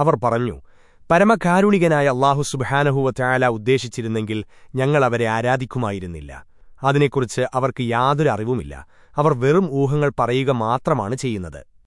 അവർ പറഞ്ഞു പരമകാരുണികനായ അള്ളാഹു സുബാനഹുവ ചായാല ഉദ്ദേശിച്ചിരുന്നെങ്കിൽ ഞങ്ങൾ അവരെ ആരാധിക്കുമായിരുന്നില്ല. അതിനെക്കുറിച്ച് അവർക്ക് യാതൊരു അറിവുമില്ല. അവർ വെറും ഊഹങ്ങൾ പറയുക മാത്രമാണ് ചെയ്യുന്നത്.